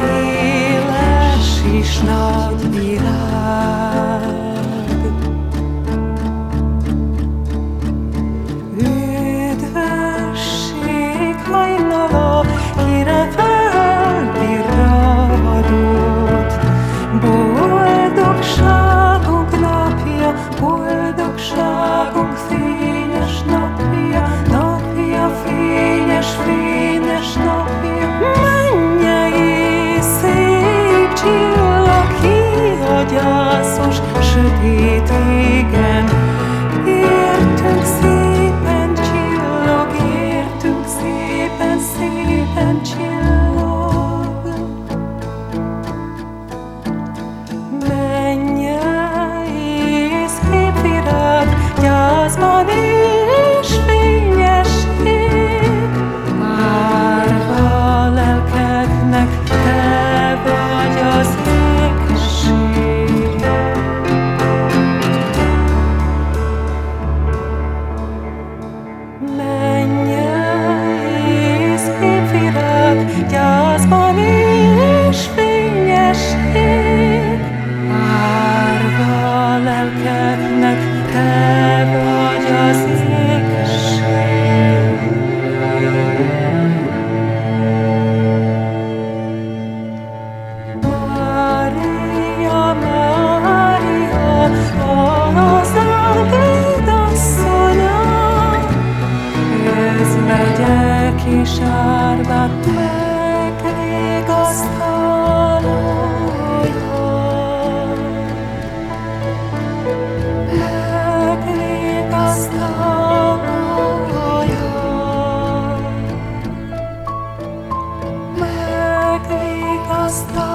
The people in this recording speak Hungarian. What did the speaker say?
viele, sie schnallt wie sárgát megrég asztalóján. Megrég asztalóján. Megrég asztalóján.